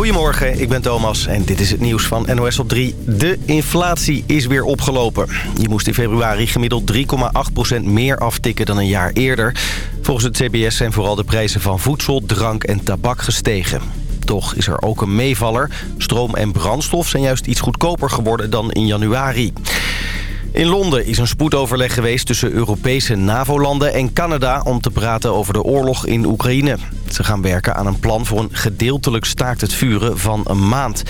Goedemorgen, ik ben Thomas en dit is het nieuws van NOS op 3. De inflatie is weer opgelopen. Je moest in februari gemiddeld 3,8% meer aftikken dan een jaar eerder. Volgens het CBS zijn vooral de prijzen van voedsel, drank en tabak gestegen. Toch is er ook een meevaller. Stroom en brandstof zijn juist iets goedkoper geworden dan in januari. In Londen is een spoedoverleg geweest tussen Europese NAVO-landen en Canada... om te praten over de oorlog in Oekraïne. Ze gaan werken aan een plan voor een gedeeltelijk staakt het vuren van een maand.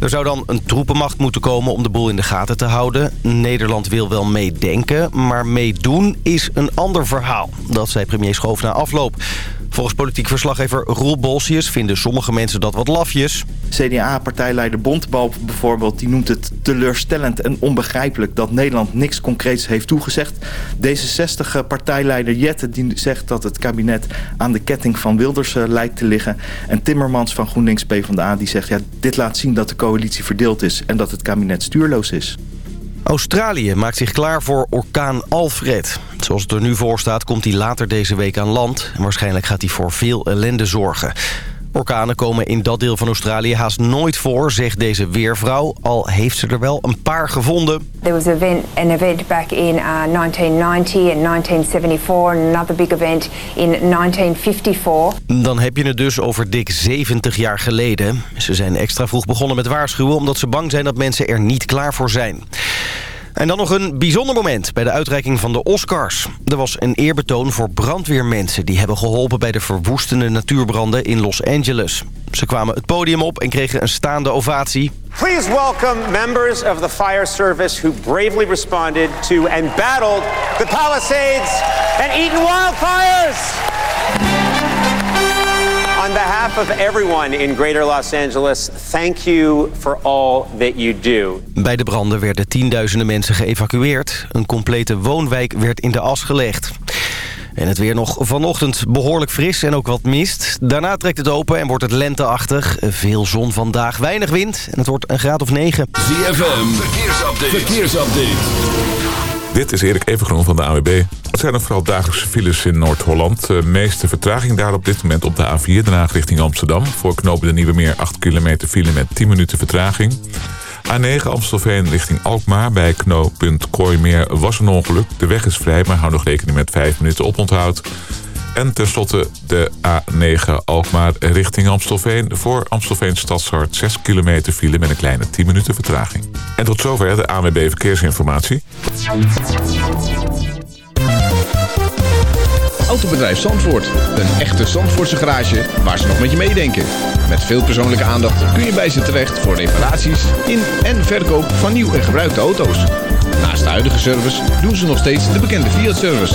Er zou dan een troepenmacht moeten komen om de boel in de gaten te houden. Nederland wil wel meedenken, maar meedoen is een ander verhaal. Dat zei premier Schoof na afloop. Volgens politiek verslaggever Roel Bolsius vinden sommige mensen dat wat lafjes. CDA-partijleider Bontbal bijvoorbeeld, die noemt het teleurstellend en onbegrijpelijk dat Nederland niks concreets heeft toegezegd. D66-partijleider Jette die zegt dat het kabinet aan de ketting van Wilders uh, lijkt te liggen. En Timmermans van GroenLinks PvdA die zegt ja, dit laat zien dat de coalitie verdeeld is en dat het kabinet stuurloos is. Australië maakt zich klaar voor orkaan Alfred. Zoals het er nu voor staat komt hij later deze week aan land. En waarschijnlijk gaat hij voor veel ellende zorgen. Orkanen komen in dat deel van Australië haast nooit voor, zegt deze weervrouw. Al heeft ze er wel een paar gevonden. There was event, an event back in uh, 1990 and 1974 and another big event in 1954. Dan heb je het dus over dik 70 jaar geleden. Ze zijn extra vroeg begonnen met waarschuwen... omdat ze bang zijn dat mensen er niet klaar voor zijn. En dan nog een bijzonder moment bij de uitreiking van de Oscars. Er was een eerbetoon voor brandweermensen... die hebben geholpen bij de verwoestende natuurbranden in Los Angeles. Ze kwamen het podium op en kregen een staande ovatie. Please welcome members of the fire service... who bravely responded to and battled the Palisades and Eaton wildfires. On behalf of everyone in Greater Los Angeles, thank you for all that you do. Bij de branden werden tienduizenden mensen geëvacueerd. Een complete woonwijk werd in de as gelegd. En het weer nog vanochtend behoorlijk fris en ook wat mist. Daarna trekt het open en wordt het lenteachtig. Veel zon vandaag, weinig wind en het wordt een graad of 9. ZFM, verkeersupdate. verkeersupdate. Dit is Erik Evengroen van de AWB. Het zijn nog vooral dagelijkse files in Noord-Holland. De meeste vertraging daar op dit moment op de A4, daarna richting Amsterdam. Voor knopen de Nieuwe Meer 8 kilometer file met 10 minuten vertraging. A9 Amstelveen richting Alkmaar. Bij knooppunt Kooimeer was een ongeluk. De weg is vrij, maar hou nog rekening met 5 minuten oponthoud. En tenslotte de A9 Alkmaar richting Amstelveen. Voor Amstelveen Stadshart 6 kilometer file met een kleine 10 minuten vertraging. En tot zover de ANWB Verkeersinformatie. Autobedrijf Zandvoort. Een echte Zandvoortse garage waar ze nog met je meedenken. Met veel persoonlijke aandacht kun je bij ze terecht voor reparaties in en verkoop van nieuw en gebruikte auto's. Naast de huidige service doen ze nog steeds de bekende Fiat-service.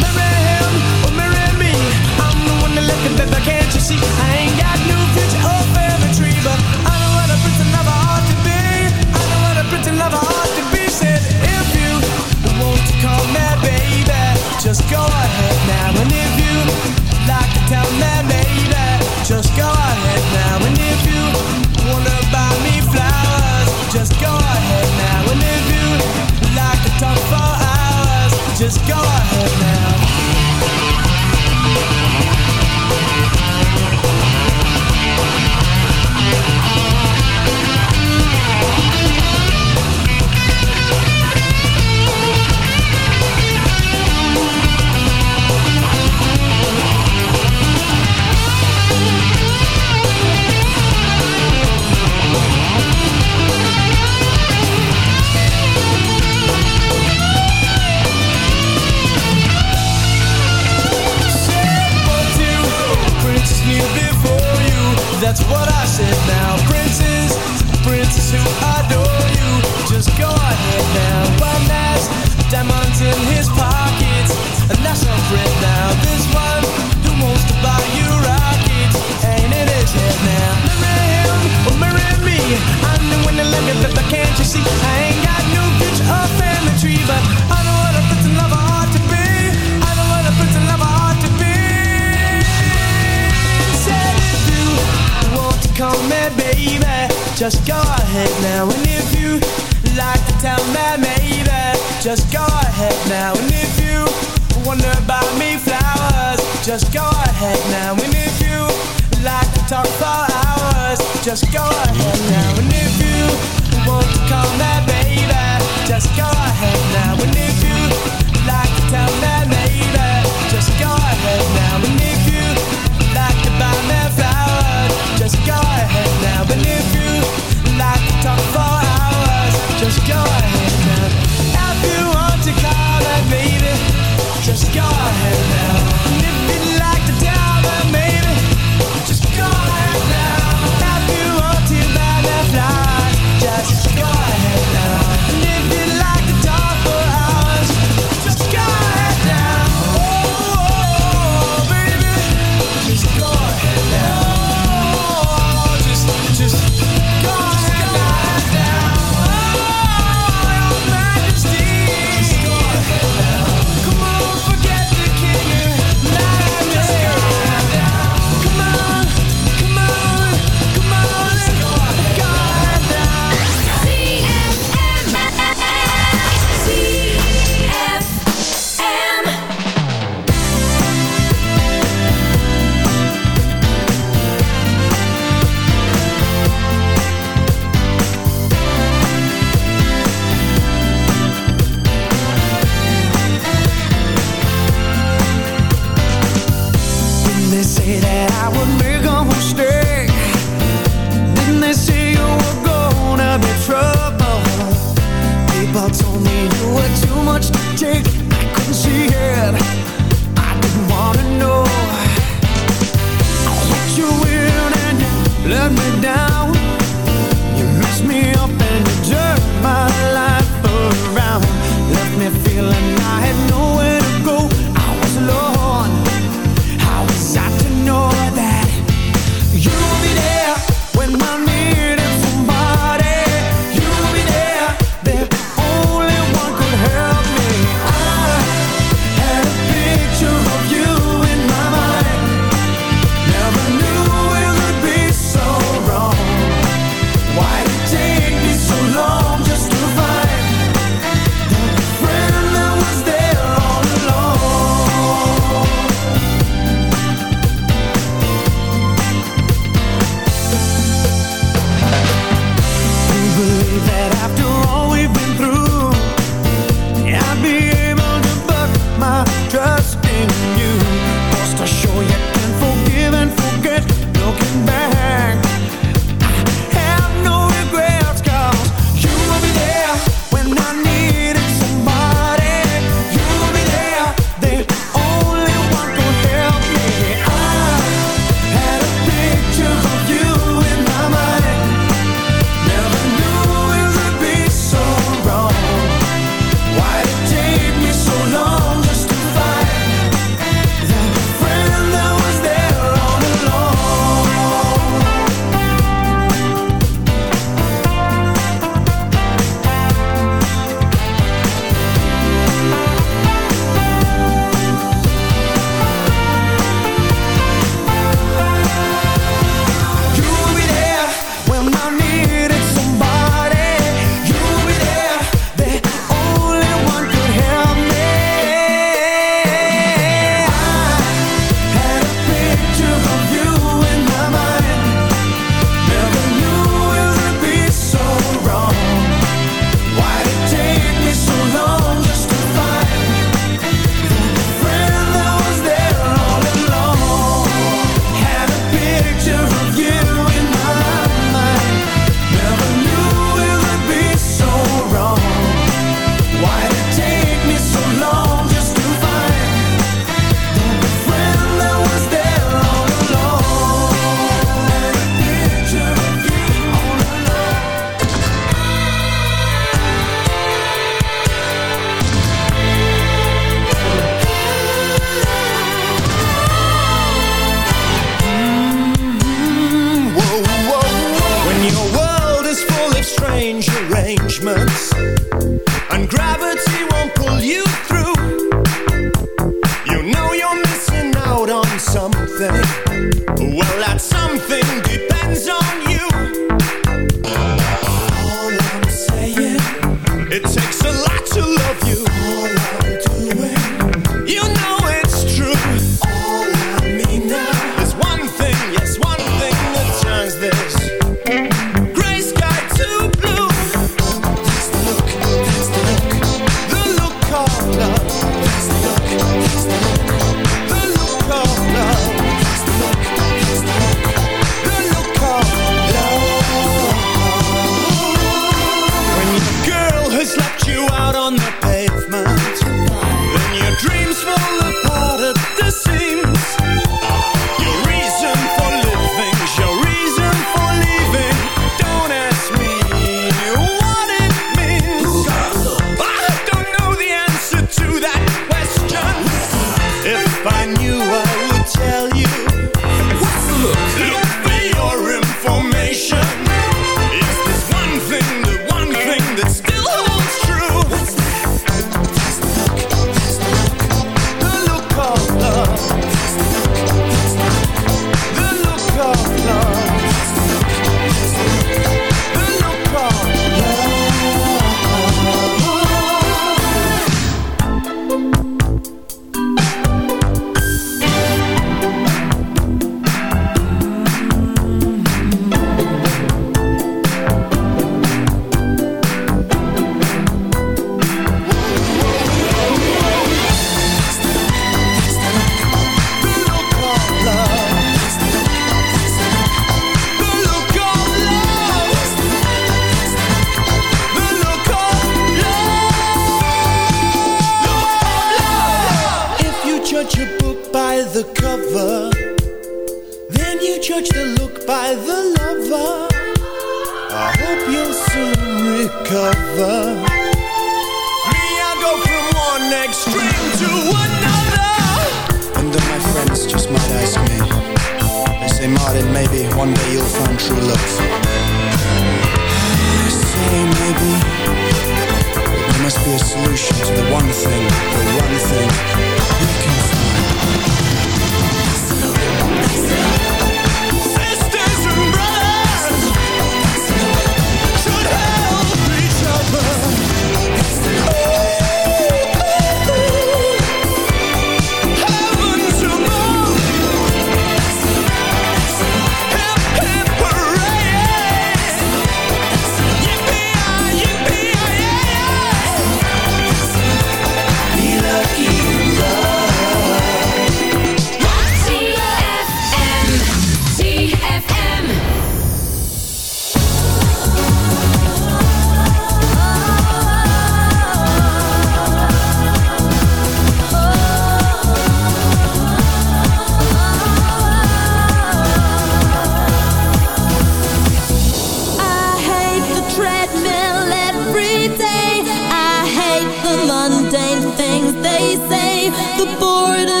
The boredom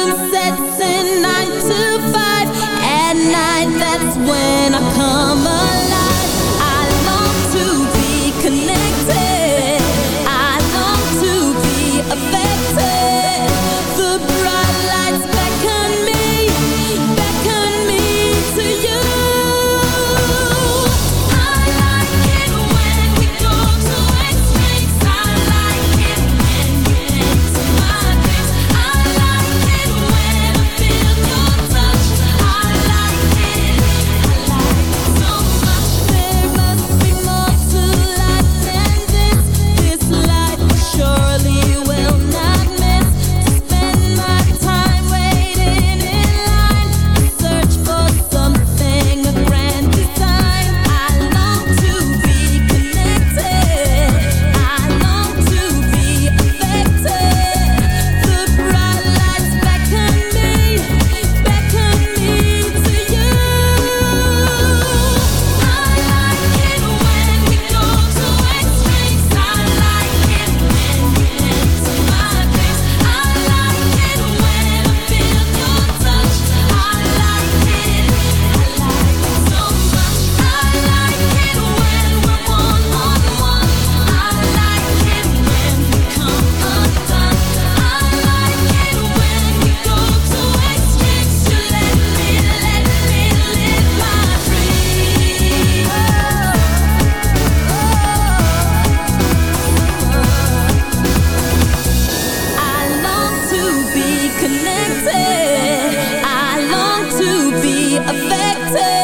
affected.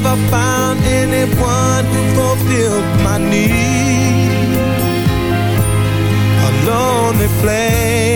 never found anyone who fulfilled my need. A lonely flame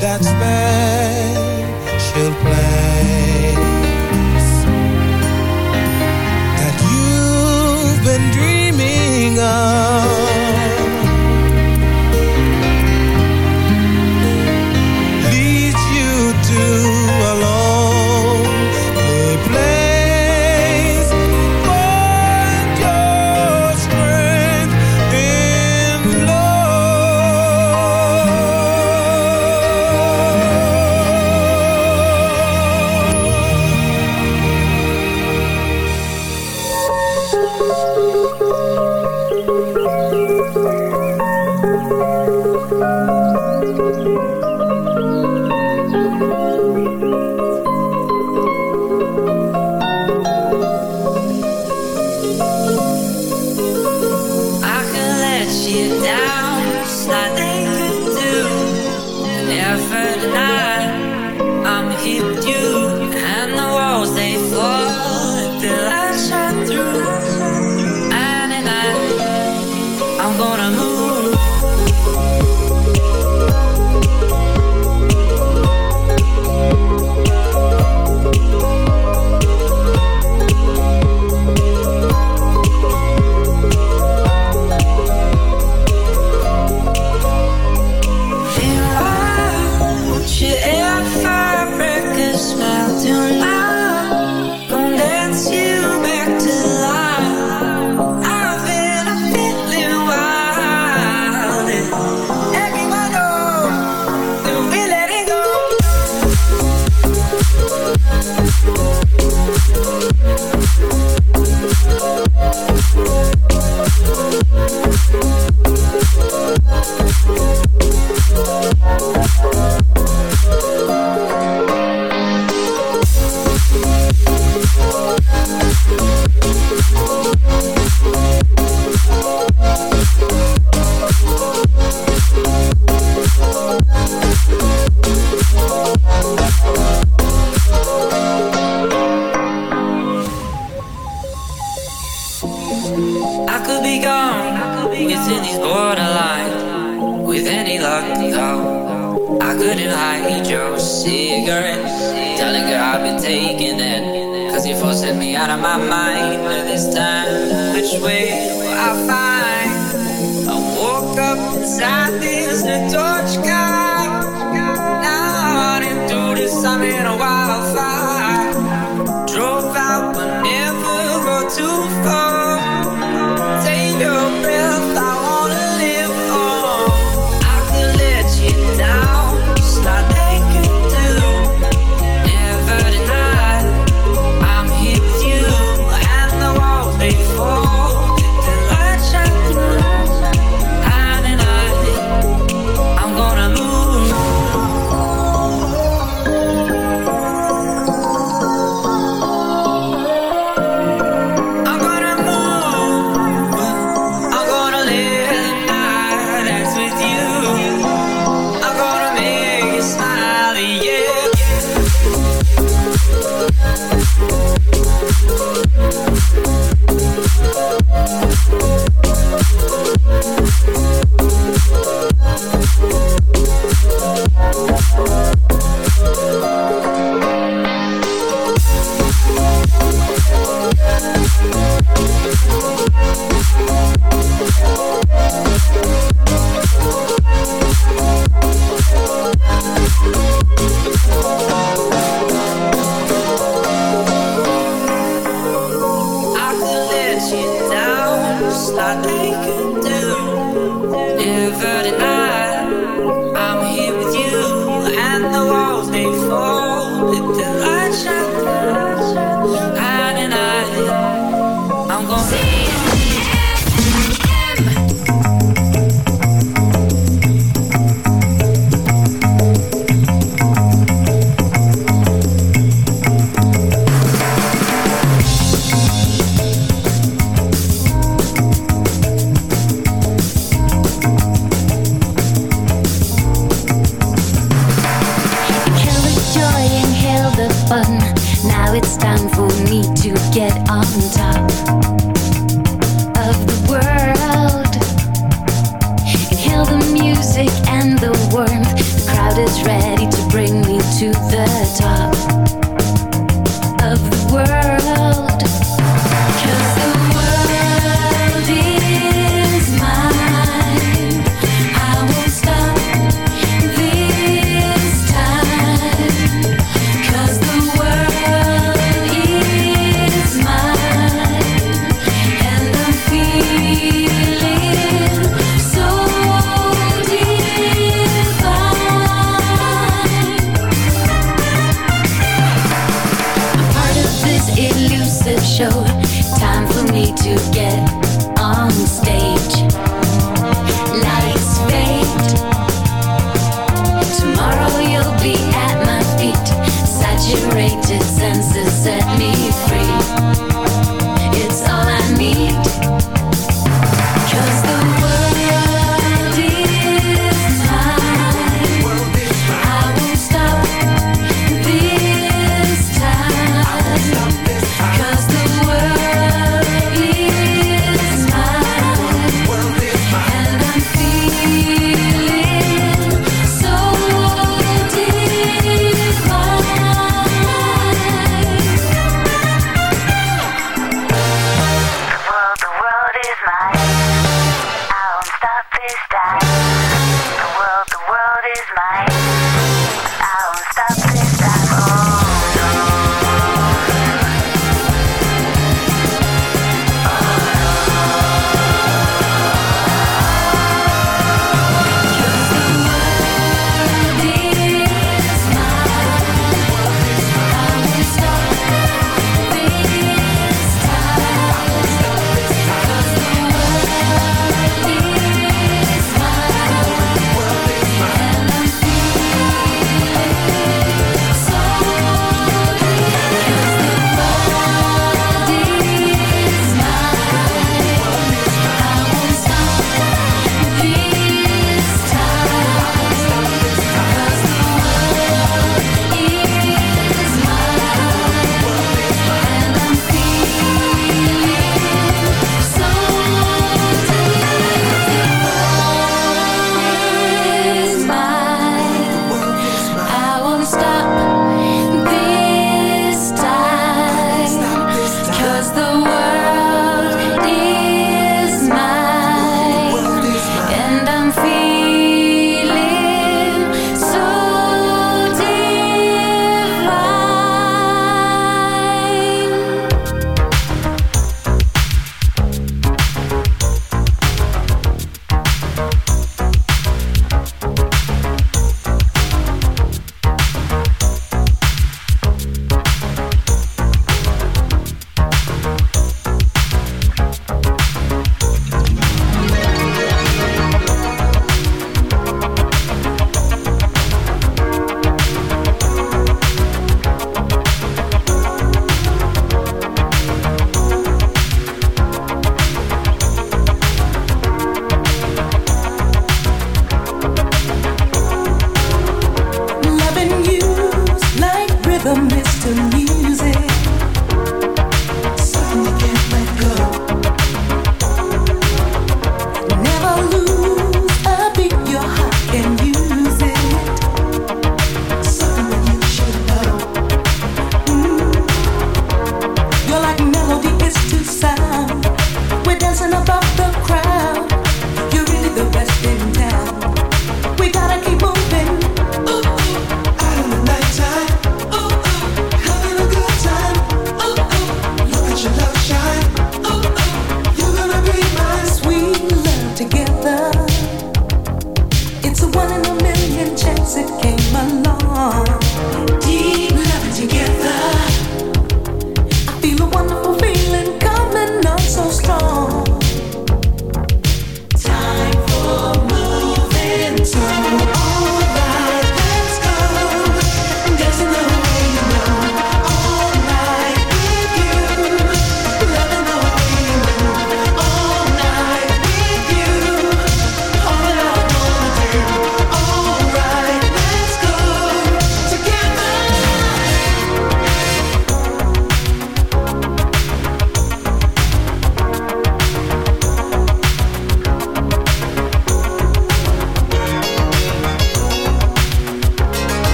that special she'll play.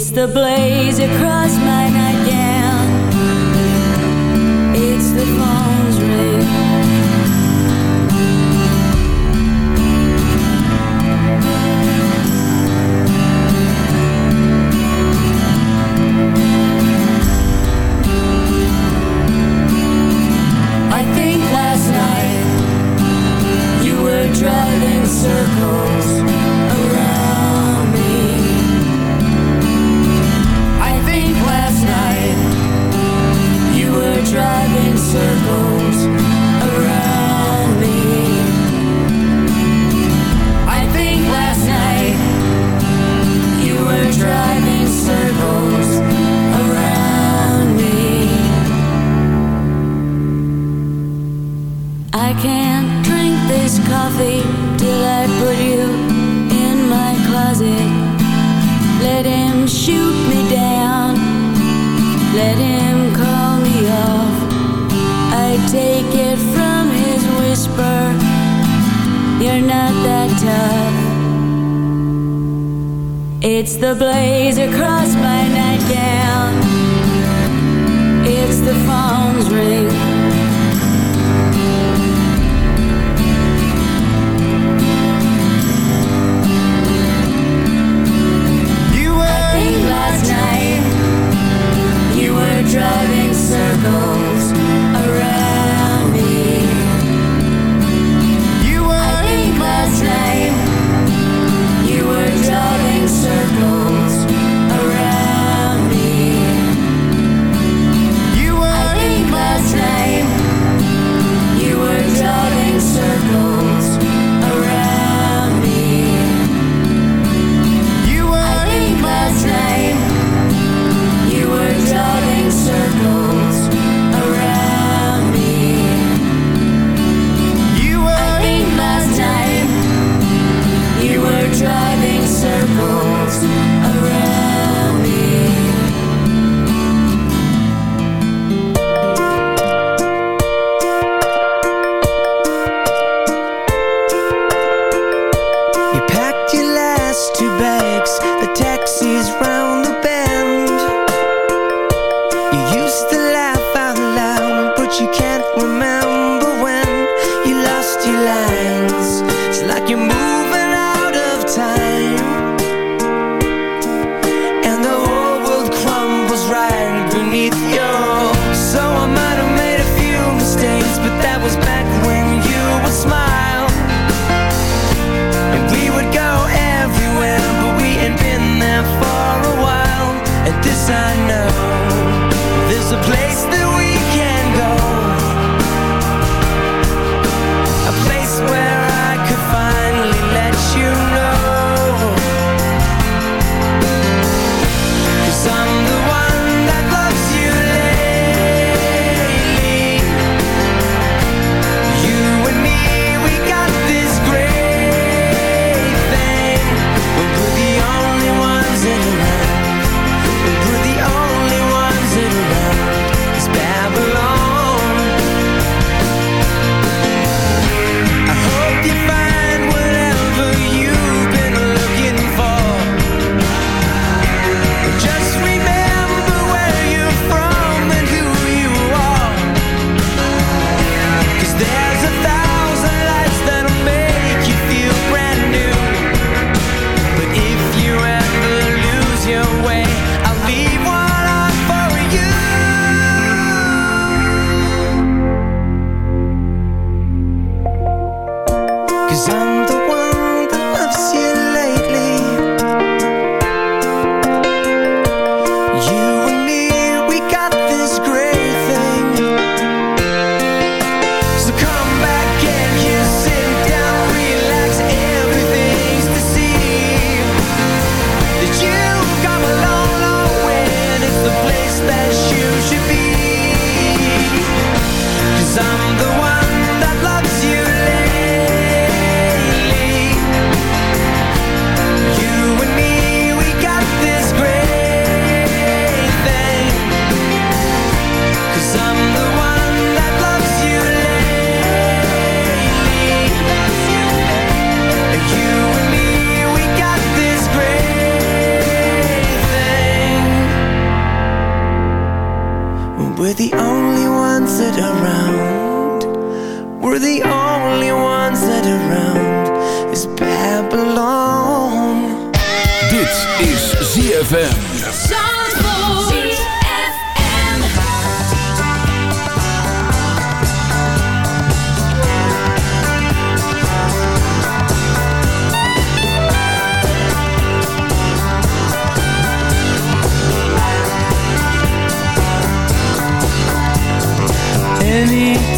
It's the blaze across my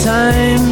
time.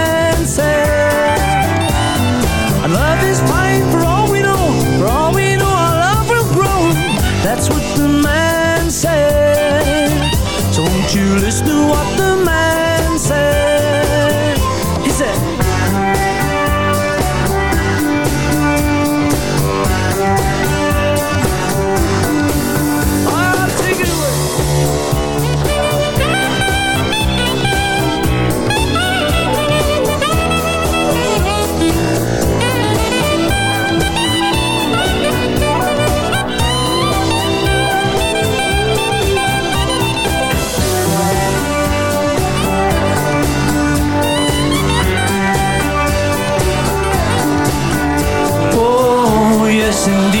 sin.